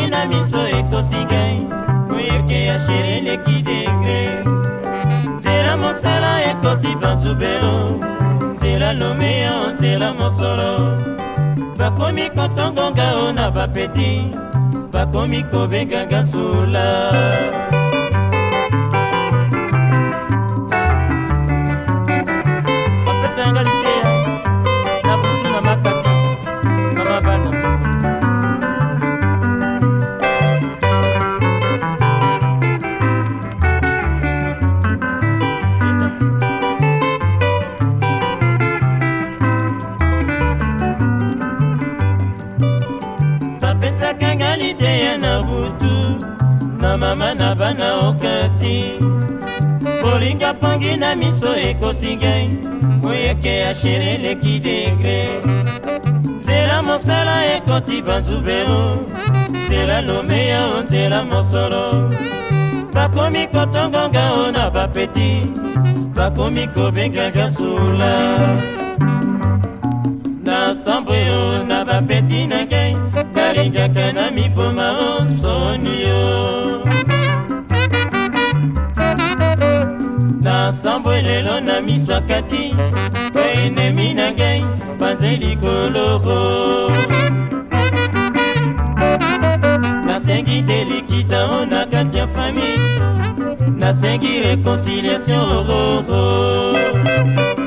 bolingi na miso ekosi ngai moyeke ya sheri eleki degre nzela mosala ekoti banzubelo nzela lomea nzela mosolo bakomi kotongonga o na bapeti bakomi kobenganga sula na mama na bana okati kolinga mpangi na miso ekosinga moyeke ya shere eleki degre nzela mosala ekoti banzube o nzela lomeya o nzela mosolo bakomi kotongonga o na bapeti bakomi kobengaka sula na sambre o na bapeti na ngai nalingaka na miboma o soni masambo elelo na misakati mpe enemi na ngai banze likoloko nasengi delikita o na kati ya fami nasengi reconciliation ororo oh, oh, oh.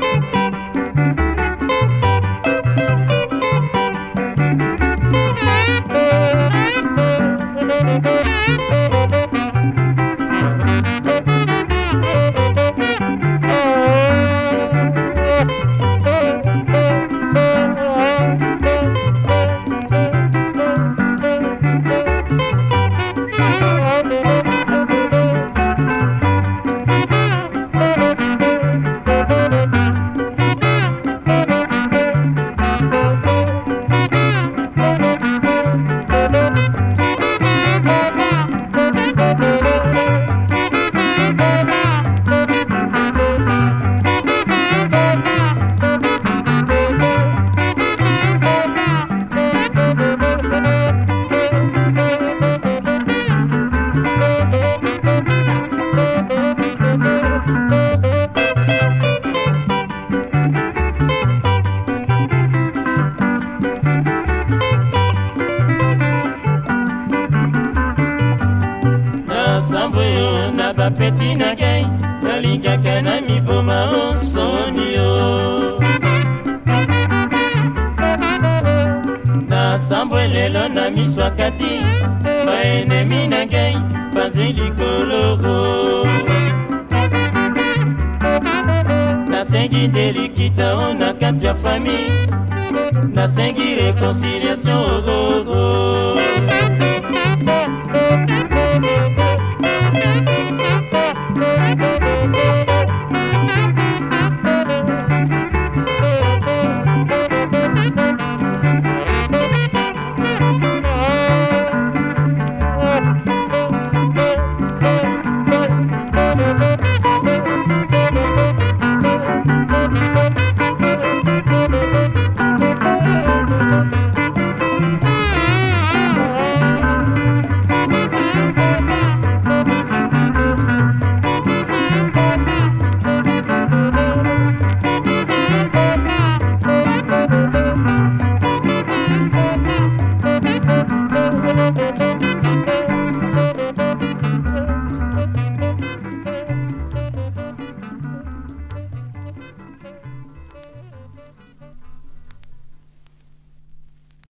bapeti na ngai nalingaka na miboma osoni yo nasambo elelo na miso akati baenemi na ngai banzi likoloro nasengi delikita o na kati ya fami nasengi reconciliation ororo